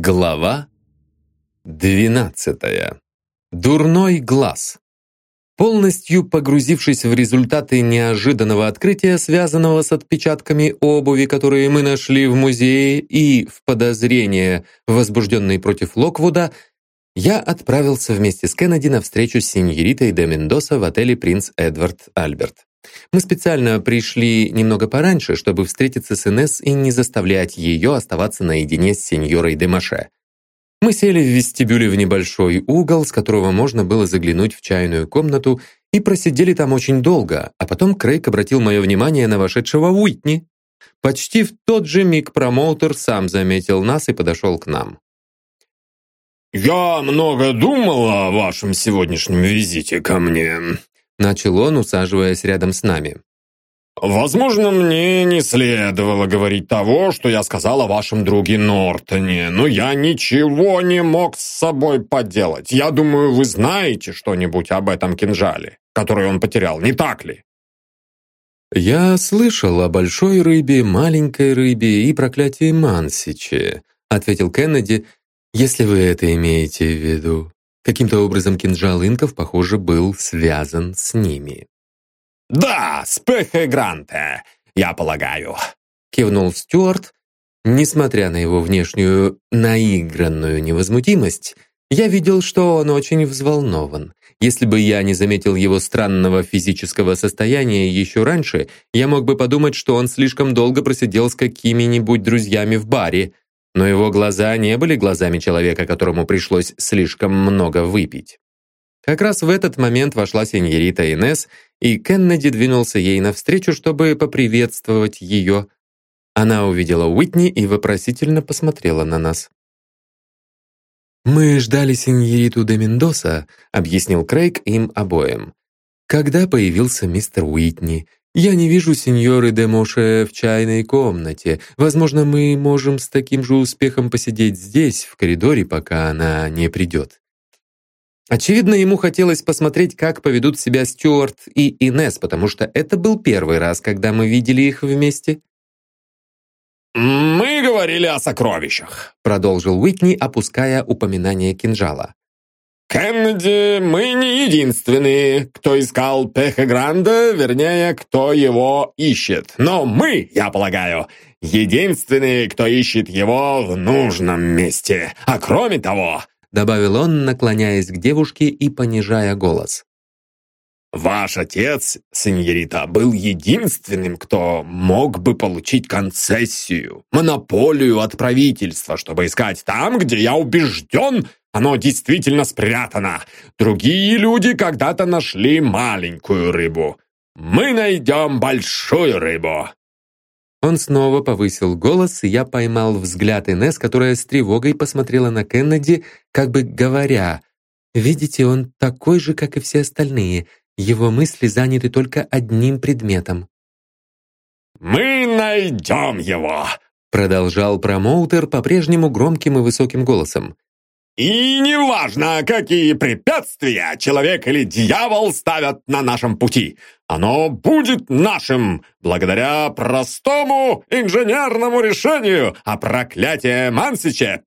Глава 12. Дурной глаз. Полностью погрузившись в результаты неожиданного открытия, связанного с отпечатками обуви, которые мы нашли в музее, и в подозрения, возбужденные против Локвуда, я отправился вместе с Кеннеди на встречу с сеньоритой де Мендоса в отеле «Принц Эдвард Альберт». Мы специально пришли немного пораньше, чтобы встретиться с Инесс и не заставлять ее оставаться наедине с сеньорой Демаше. Мы сели в вестибюле в небольшой угол, с которого можно было заглянуть в чайную комнату, и просидели там очень долго, а потом Крейг обратил мое внимание на вошедшего Уитни. Почти в тот же миг промоутер сам заметил нас и подошел к нам. «Я много думал о вашем сегодняшнем визите ко мне», Начал он, усаживаясь рядом с нами. «Возможно, мне не следовало говорить того, что я сказал о вашем друге Нортоне, но я ничего не мог с собой поделать. Я думаю, вы знаете что-нибудь об этом кинжале, который он потерял, не так ли?» «Я слышал о большой рыбе, маленькой рыбе и проклятии Мансиче», ответил Кеннеди, «если вы это имеете в виду». Каким-то образом кинжал инков, похоже, был связан с ними. «Да, с Пехе Гранте, я полагаю», — кивнул Стюарт. Несмотря на его внешнюю наигранную невозмутимость, я видел, что он очень взволнован. Если бы я не заметил его странного физического состояния еще раньше, я мог бы подумать, что он слишком долго просидел с какими-нибудь друзьями в баре, но его глаза не были глазами человека, которому пришлось слишком много выпить. Как раз в этот момент вошла сеньорита Инес, и Кеннеди двинулся ей навстречу, чтобы поприветствовать ее. Она увидела Уитни и вопросительно посмотрела на нас. «Мы ждали сеньориту де Мендоса», — объяснил Крейг им обоим. «Когда появился мистер Уитни, «Я не вижу сеньоры де Моше в чайной комнате. Возможно, мы можем с таким же успехом посидеть здесь, в коридоре, пока она не придет». Очевидно, ему хотелось посмотреть, как поведут себя Стюарт и Инес, потому что это был первый раз, когда мы видели их вместе. «Мы говорили о сокровищах», — продолжил Уитни, опуская упоминание кинжала. Кеннеди, мы не единственные, кто искал Пеха Гранда, вернее, кто его ищет. Но мы, я полагаю, единственные, кто ищет его в нужном месте. А кроме того, добавил он, наклоняясь к девушке и понижая голос. Ваш отец, сеньорита, был единственным, кто мог бы получить концессию, монополию от правительства, чтобы искать там, где я убежден, оно действительно спрятано. Другие люди когда-то нашли маленькую рыбу. Мы найдем большую рыбу. Он снова повысил голос, и я поймал взгляд Инесс, которая с тревогой посмотрела на Кеннеди, как бы говоря, «Видите, он такой же, как и все остальные. Его мысли заняты только одним предметом. «Мы найдем его!» Продолжал промоутер по-прежнему громким и высоким голосом. «И неважно, какие препятствия человек или дьявол ставят на нашем пути, оно будет нашим, благодаря простому инженерному решению, а проклятие Мансиче...»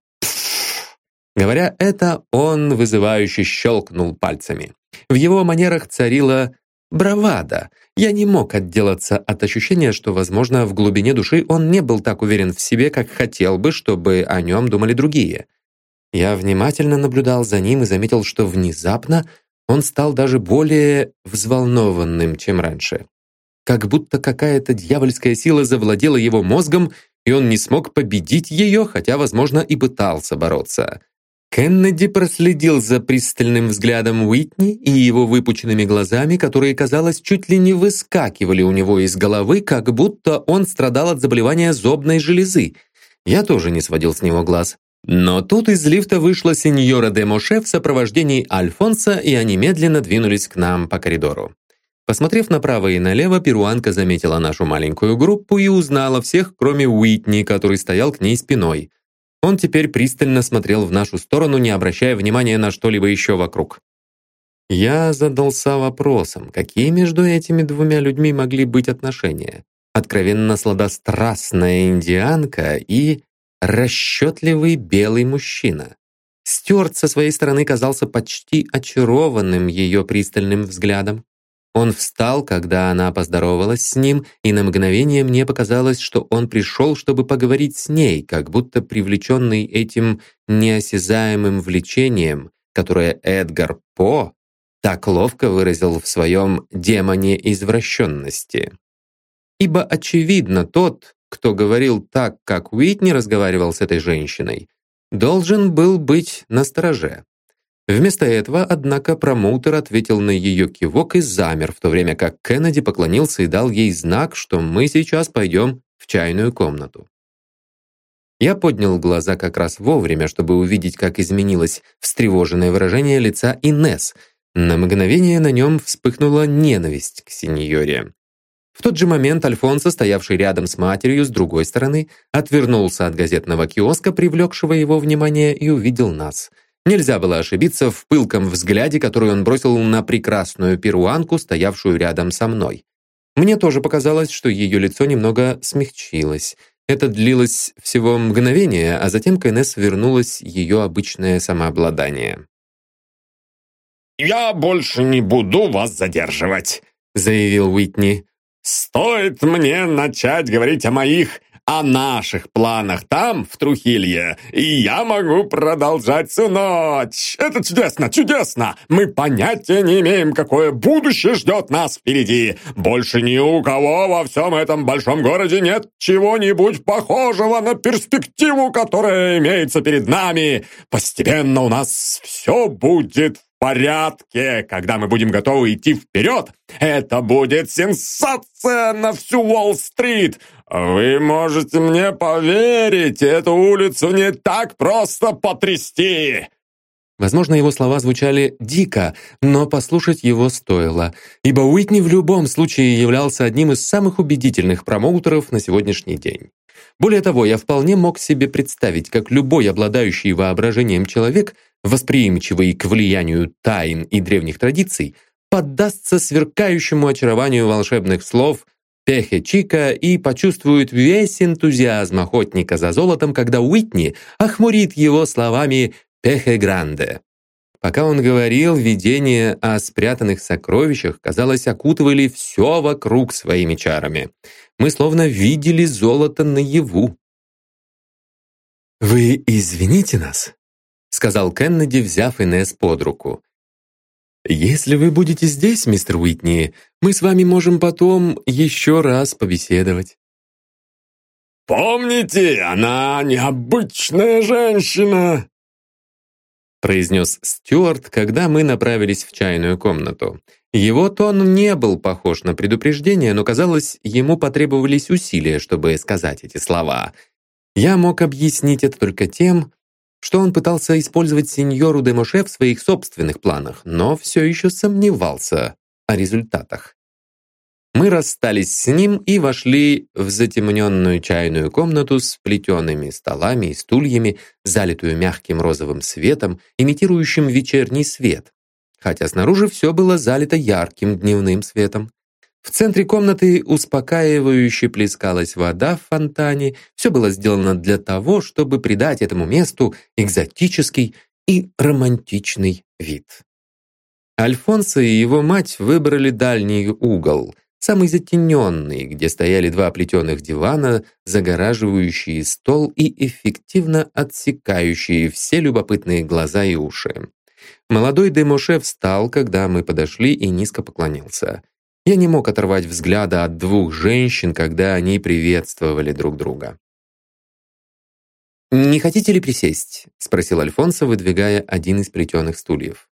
Говоря это, он вызывающе щелкнул пальцами. В его манерах царила бравада. Я не мог отделаться от ощущения, что, возможно, в глубине души он не был так уверен в себе, как хотел бы, чтобы о нем думали другие. Я внимательно наблюдал за ним и заметил, что внезапно он стал даже более взволнованным, чем раньше. Как будто какая-то дьявольская сила завладела его мозгом, и он не смог победить ее, хотя, возможно, и пытался бороться. Кеннеди проследил за пристальным взглядом Уитни и его выпученными глазами, которые, казалось, чуть ли не выскакивали у него из головы, как будто он страдал от заболевания зобной железы. Я тоже не сводил с него глаз. Но тут из лифта вышла сеньора де Моше в сопровождении Альфонса, и они медленно двинулись к нам по коридору. Посмотрев направо и налево, перуанка заметила нашу маленькую группу и узнала всех, кроме Уитни, который стоял к ней спиной. Он теперь пристально смотрел в нашу сторону, не обращая внимания на что-либо еще вокруг. Я задался вопросом, какие между этими двумя людьми могли быть отношения? Откровенно сладострастная индианка и расчетливый белый мужчина. Стюарт со своей стороны казался почти очарованным ее пристальным взглядом. Он встал, когда она поздоровалась с ним, и на мгновение мне показалось, что он пришел, чтобы поговорить с ней, как будто привлеченный этим неосязаемым влечением, которое Эдгар По так ловко выразил в своем «демоне извращенности». Ибо, очевидно, тот, кто говорил так, как Уитни разговаривал с этой женщиной, должен был быть на стороже. Вместо этого, однако, промоутер ответил на ее кивок и замер, в то время как Кеннеди поклонился и дал ей знак, что мы сейчас пойдем в чайную комнату. Я поднял глаза как раз вовремя, чтобы увидеть, как изменилось встревоженное выражение лица Инес. На мгновение на нем вспыхнула ненависть к сеньоре. В тот же момент Альфонсо, стоявший рядом с матерью с другой стороны, отвернулся от газетного киоска, привлекшего его внимание, и увидел нас. Нельзя было ошибиться в пылком взгляде, который он бросил на прекрасную перуанку, стоявшую рядом со мной. Мне тоже показалось, что ее лицо немного смягчилось. Это длилось всего мгновение, а затем к Инесс вернулось ее обычное самообладание. «Я больше не буду вас задерживать», — заявил Уитни. «Стоит мне начать говорить о моих о наших планах там, в Трухилье, и я могу продолжать всю ночь. Это чудесно, чудесно! Мы понятия не имеем, какое будущее ждет нас впереди. Больше ни у кого во всем этом большом городе нет чего-нибудь похожего на перспективу, которая имеется перед нами. Постепенно у нас все будет порядке, когда мы будем готовы идти вперед. Это будет сенсация на всю Уолл-стрит. Вы можете мне поверить, эту улицу не так просто потрясти. Возможно, его слова звучали дико, но послушать его стоило, ибо Уитни в любом случае являлся одним из самых убедительных промоутеров на сегодняшний день. Более того, я вполне мог себе представить, как любой обладающий воображением человек – восприимчивый к влиянию тайн и древних традиций, поддастся сверкающему очарованию волшебных слов Пехе Чика и почувствует весь энтузиазм охотника за золотом, когда Уитни охмурит его словами «Пехе Гранде». Пока он говорил, видения о спрятанных сокровищах, казалось, окутывали все вокруг своими чарами. Мы словно видели золото наяву. «Вы извините нас?» сказал Кеннеди, взяв Инесс под руку. «Если вы будете здесь, мистер Уитни, мы с вами можем потом еще раз побеседовать». «Помните, она необычная женщина!» Произнес Стюарт, когда мы направились в чайную комнату. Его тон не был похож на предупреждение, но, казалось, ему потребовались усилия, чтобы сказать эти слова. Я мог объяснить это только тем, что он пытался использовать сеньору де Моше в своих собственных планах, но все еще сомневался о результатах. Мы расстались с ним и вошли в затемненную чайную комнату с плетеными столами и стульями, залитую мягким розовым светом, имитирующим вечерний свет, хотя снаружи все было залито ярким дневным светом. В центре комнаты успокаивающе плескалась вода в фонтане. Все было сделано для того, чтобы придать этому месту экзотический и романтичный вид. Альфонсо и его мать выбрали дальний угол, самый затененный, где стояли два плетеных дивана, загораживающие стол и эффективно отсекающие все любопытные глаза и уши. Молодой Демоше встал, когда мы подошли, и низко поклонился. Я не мог оторвать взгляда от двух женщин, когда они приветствовали друг друга. «Не хотите ли присесть?» — спросил Альфонсо, выдвигая один из плетеных стульев.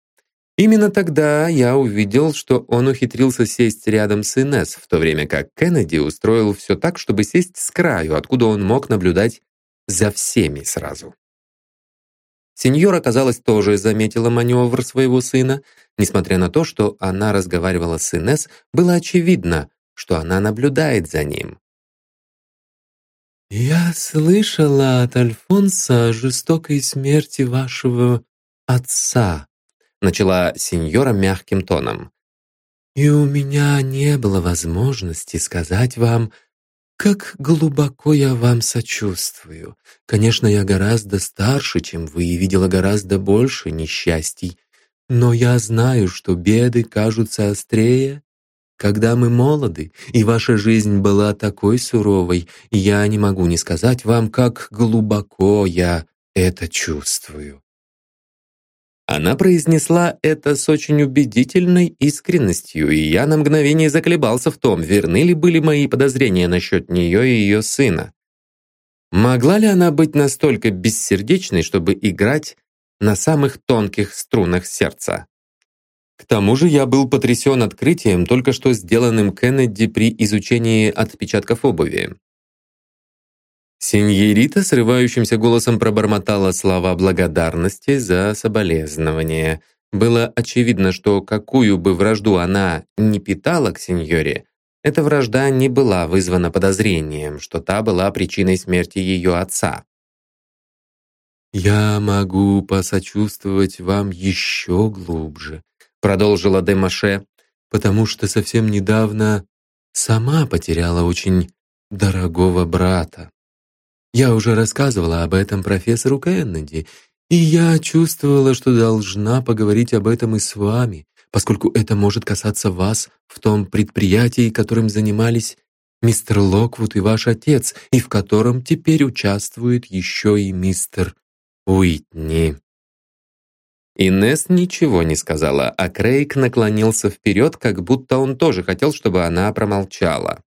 Именно тогда я увидел, что он ухитрился сесть рядом с Инесс, в то время как Кеннеди устроил все так, чтобы сесть с краю, откуда он мог наблюдать за всеми сразу. Сеньора, казалось, тоже заметила маневр своего сына. Несмотря на то, что она разговаривала с Инес, было очевидно, что она наблюдает за ним. «Я слышала от Альфонса о жестокой смерти вашего отца», начала сеньора мягким тоном. «И у меня не было возможности сказать вам, Как глубоко я вам сочувствую. Конечно, я гораздо старше, чем вы, и видела гораздо больше несчастий. Но я знаю, что беды кажутся острее, когда мы молоды, и ваша жизнь была такой суровой, я не могу не сказать вам, как глубоко я это чувствую. Она произнесла это с очень убедительной искренностью, и я на мгновение заколебался в том, верны ли были мои подозрения насчет нее и ее сына. Могла ли она быть настолько бессердечной, чтобы играть на самых тонких струнах сердца? К тому же я был потрясен открытием, только что сделанным Кеннеди при изучении отпечатков обуви. Синьерита срывающимся голосом пробормотала слова благодарности за соболезнование. Было очевидно, что какую бы вражду она не питала к сеньоре, эта вражда не была вызвана подозрением, что та была причиной смерти ее отца. «Я могу посочувствовать вам еще глубже», продолжила Демаше, «потому что совсем недавно сама потеряла очень дорогого брата. Я уже рассказывала об этом профессору Кеннеди, и я чувствовала, что должна поговорить об этом и с вами, поскольку это может касаться вас в том предприятии, которым занимались мистер Локвуд и ваш отец, и в котором теперь участвует еще и мистер Уитни». Инесс ничего не сказала, а Крейг наклонился вперед, как будто он тоже хотел, чтобы она промолчала.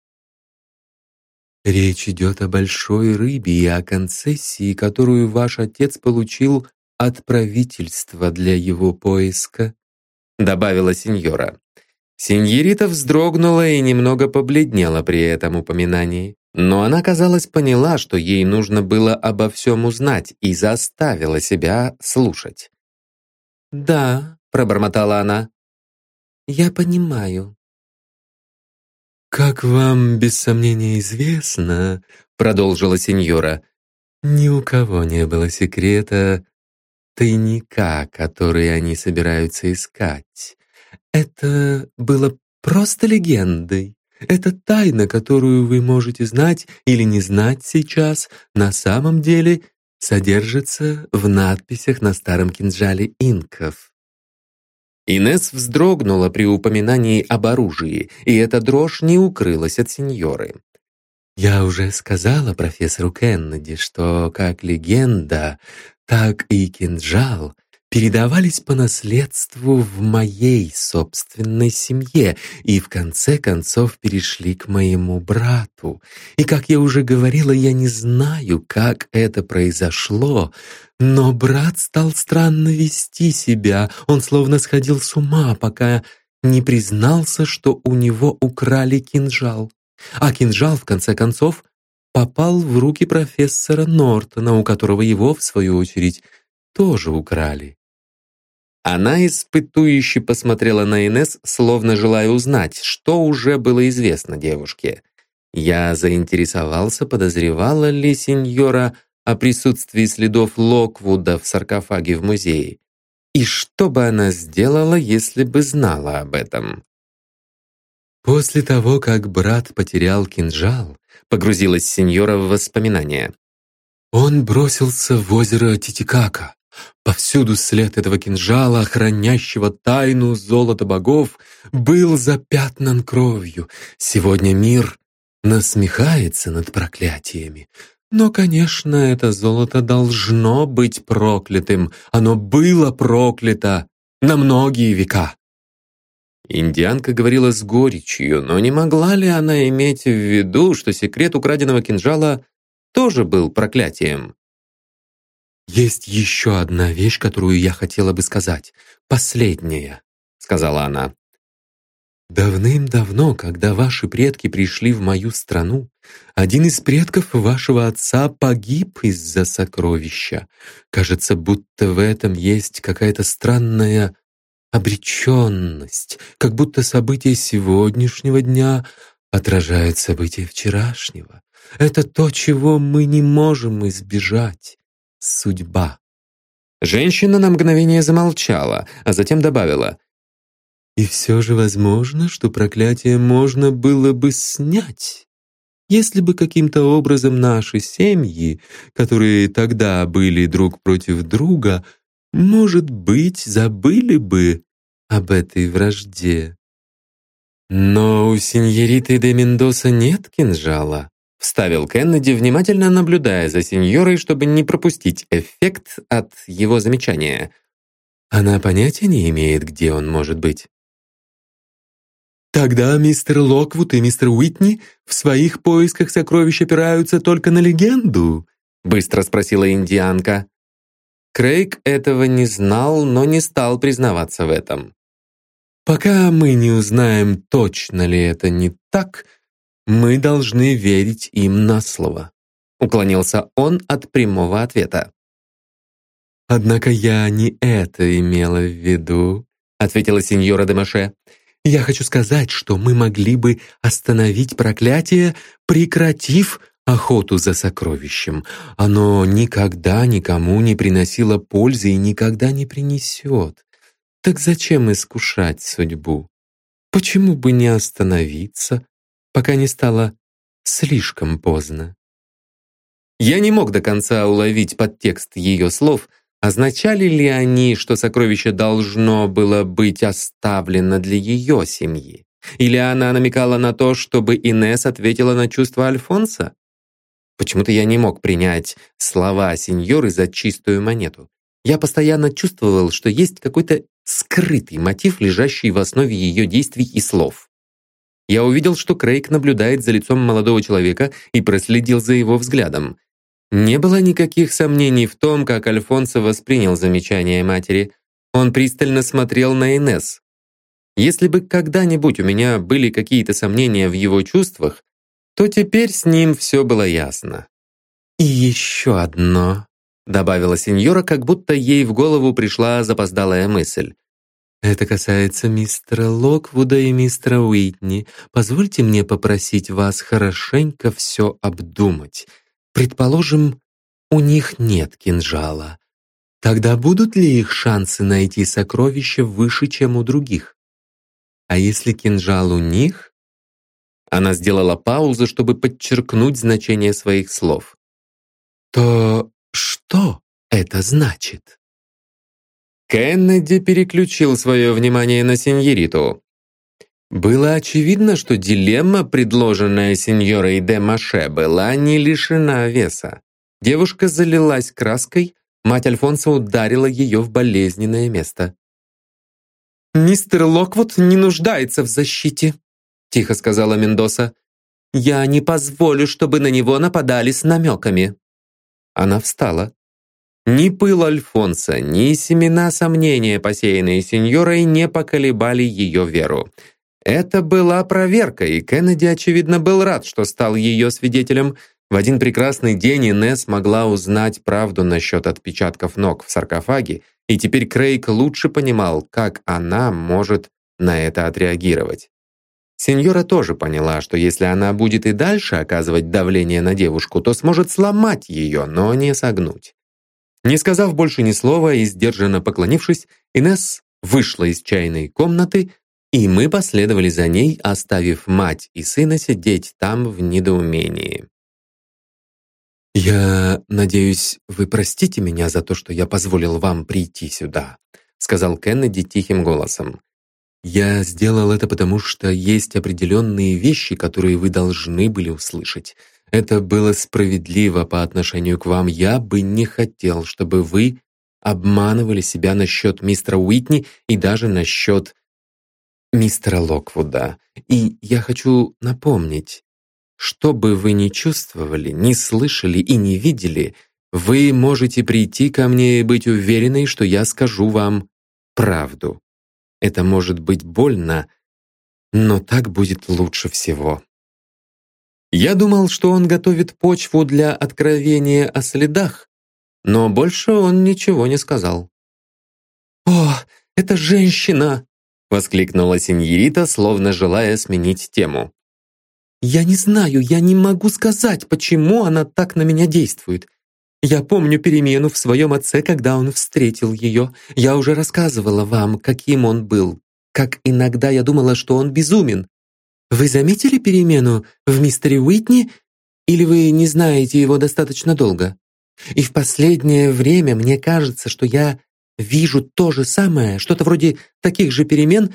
Речь идет о большой рыбе и о концессии, которую ваш отец получил от правительства для его поиска», добавила сеньора. Сеньорита вздрогнула и немного побледнела при этом упоминании. Но она, казалось, поняла, что ей нужно было обо всем узнать и заставила себя слушать. «Да», — пробормотала она, — «я понимаю. «Как вам, без сомнения, известно, — продолжила сеньора, — ни у кого не было секрета тайника, который они собираются искать. Это было просто легендой. Это тайна, которую вы можете знать или не знать сейчас, на самом деле содержится в надписях на старом кинжале инков. Инес вздрогнула при упоминании об оружии, и эта дрожь не укрылась от сеньоры. «Я уже сказала профессору Кеннеди, что как легенда, так и кинжал передавались по наследству в моей собственной семье и в конце концов перешли к моему брату. И, как я уже говорила, я не знаю, как это произошло, но брат стал странно вести себя, он словно сходил с ума, пока не признался, что у него украли кинжал. А кинжал, в конце концов, попал в руки профессора Нортона, у которого его, в свою очередь, тоже украли. Она испытующе посмотрела на Инес, словно желая узнать, что уже было известно девушке. Я заинтересовался, подозревала ли сеньора о присутствии следов Локвуда в саркофаге в музее. И что бы она сделала, если бы знала об этом? После того, как брат потерял кинжал, погрузилась сеньора в воспоминания. Он бросился в озеро Титикака, Повсюду след этого кинжала, хранящего тайну золота богов, был запятнан кровью. Сегодня мир насмехается над проклятиями. Но, конечно, это золото должно быть проклятым. Оно было проклято на многие века. Индианка говорила с горечью, но не могла ли она иметь в виду, что секрет украденного кинжала тоже был проклятием? «Есть еще одна вещь, которую я хотела бы сказать. Последняя», — сказала она. «Давным-давно, когда ваши предки пришли в мою страну, один из предков вашего отца погиб из-за сокровища. Кажется, будто в этом есть какая-то странная обреченность, как будто события сегодняшнего дня отражают события вчерашнего. Это то, чего мы не можем избежать судьба. Женщина на мгновение замолчала, а затем добавила. «И все же возможно, что проклятие можно было бы снять. Если бы каким-то образом наши семьи, которые тогда были друг против друга, может быть, забыли бы об этой вражде. Но у сеньориты де Мендоса нет кинжала, вставил Кеннеди, внимательно наблюдая за сеньорой, чтобы не пропустить эффект от его замечания. Она понятия не имеет, где он может быть. Тогда мистер Локвуд и мистер Уитни в своих поисках сокровищ опираются только на легенду? Быстро спросила индианка. Крейг этого не знал, но не стал признаваться в этом. Пока мы не узнаем, точно ли это не так, мы должны верить им на слово. Уклонился он от прямого ответа. «Однако я не это имела в виду», ответила сеньора Демаше. Я хочу сказать, что мы могли бы остановить проклятие, прекратив охоту за сокровищем. Оно никогда никому не приносило пользы и никогда не принесет. Так зачем искушать судьбу? Почему бы не остановиться, пока не стало слишком поздно? Я не мог до конца уловить подтекст ее слов, Означали ли они, что сокровище должно было быть оставлено для ее семьи? Или она намекала на то, чтобы Инес ответила на чувства Альфонса? Почему-то я не мог принять слова сеньоры за чистую монету. Я постоянно чувствовал, что есть какой-то скрытый мотив, лежащий в основе ее действий и слов. Я увидел, что Крейг наблюдает за лицом молодого человека и проследил за его взглядом. Не было никаких сомнений в том, как Альфонсо воспринял замечание матери. Он пристально смотрел на Инес. Если бы когда-нибудь у меня были какие-то сомнения в его чувствах, то теперь с ним все было ясно. «И еще одно», — добавила сеньора, как будто ей в голову пришла запоздалая мысль. «Это касается мистера Локвуда и мистера Уитни. Позвольте мне попросить вас хорошенько все обдумать. Предположим, у них нет кинжала. Тогда будут ли их шансы найти сокровища выше, чем у других? А если кинжал у них? Она сделала паузу, чтобы подчеркнуть значение своих слов. То что это значит? Кеннеди переключил свое внимание на сеньориту. Было очевидно, что дилемма, предложенная сеньорой де Маше, была не лишена веса. Девушка залилась краской, мать Альфонса ударила ее в болезненное место. «Мистер Локвуд не нуждается в защите», — тихо сказала Мендоса. «Я не позволю, чтобы на него нападали с намеками». Она встала. Ни пыл Альфонса, ни семена сомнения, посеянные сеньорой, не поколебали ее веру. Это была проверка, и Кеннеди, очевидно, был рад, что стал ее свидетелем. В один прекрасный день Инесс могла узнать правду насчет отпечатков ног в саркофаге, и теперь Крейг лучше понимал, как она может на это отреагировать. Сеньора тоже поняла, что если она будет и дальше оказывать давление на девушку, то сможет сломать ее, но не согнуть. Не сказав больше ни слова и сдержанно поклонившись, Инесс вышла из чайной комнаты, и мы последовали за ней, оставив мать и сына сидеть там в недоумении. «Я надеюсь, вы простите меня за то, что я позволил вам прийти сюда», сказал Кеннеди тихим голосом. «Я сделал это потому, что есть определенные вещи, которые вы должны были услышать. Это было справедливо по отношению к вам. Я бы не хотел, чтобы вы обманывали себя насчет мистера Уитни и даже насчет мистера Локвуда, и я хочу напомнить, что бы вы ни чувствовали, ни слышали и не видели, вы можете прийти ко мне и быть уверенной, что я скажу вам правду. Это может быть больно, но так будет лучше всего. Я думал, что он готовит почву для откровения о следах, но больше он ничего не сказал. «О, это женщина!» воскликнула сеньорита, словно желая сменить тему. «Я не знаю, я не могу сказать, почему она так на меня действует. Я помню перемену в своем отце, когда он встретил ее. Я уже рассказывала вам, каким он был, как иногда я думала, что он безумен. Вы заметили перемену в мистере Уитни или вы не знаете его достаточно долго? И в последнее время мне кажется, что я вижу то же самое, что-то вроде таких же перемен,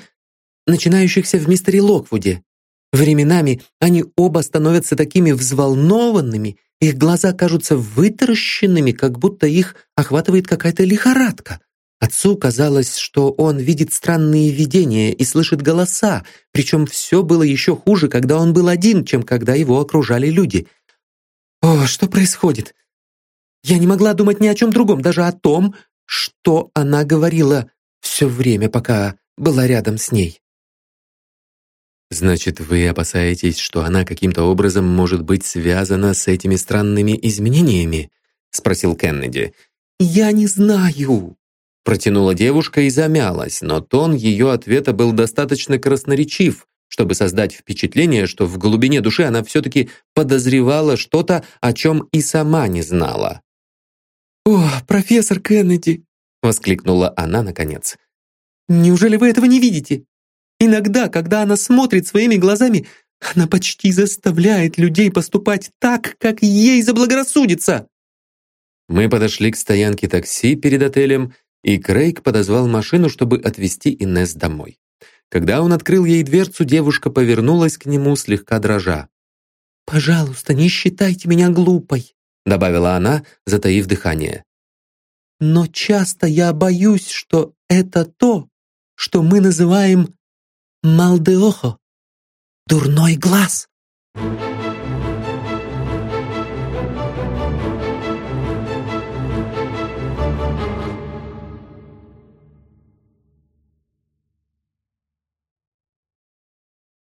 начинающихся в мистере Локвуде. Временами они оба становятся такими взволнованными, их глаза кажутся вытаращенными, как будто их охватывает какая-то лихорадка. Отцу казалось, что он видит странные видения и слышит голоса, причем все было еще хуже, когда он был один, чем когда его окружали люди. О, что происходит? Я не могла думать ни о чем другом, даже о том, что она говорила все время, пока была рядом с ней. «Значит, вы опасаетесь, что она каким-то образом может быть связана с этими странными изменениями?» — спросил Кеннеди. «Я не знаю», — протянула девушка и замялась, но тон ее ответа был достаточно красноречив, чтобы создать впечатление, что в глубине души она все-таки подозревала что-то, о чем и сама не знала. «О, профессор Кеннеди!» — воскликнула она наконец. «Неужели вы этого не видите? Иногда, когда она смотрит своими глазами, она почти заставляет людей поступать так, как ей заблагорассудится. Мы подошли к стоянке такси перед отелем, и Крейг подозвал машину, чтобы отвезти Инесс домой. Когда он открыл ей дверцу, девушка повернулась к нему, слегка дрожа. «Пожалуйста, не считайте меня глупой», добавила она, затаив дыхание. «Но часто я боюсь, что это то, что мы называем Малдеохо. Дурной глаз.